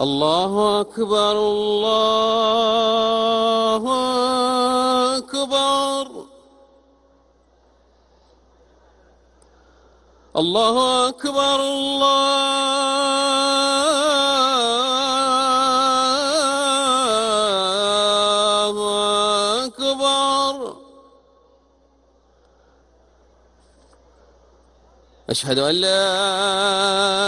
الله أكبر الله أكبر الله أكبر الله أكبر أشهد أن لا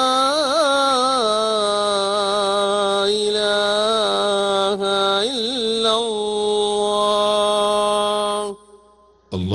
إلا الله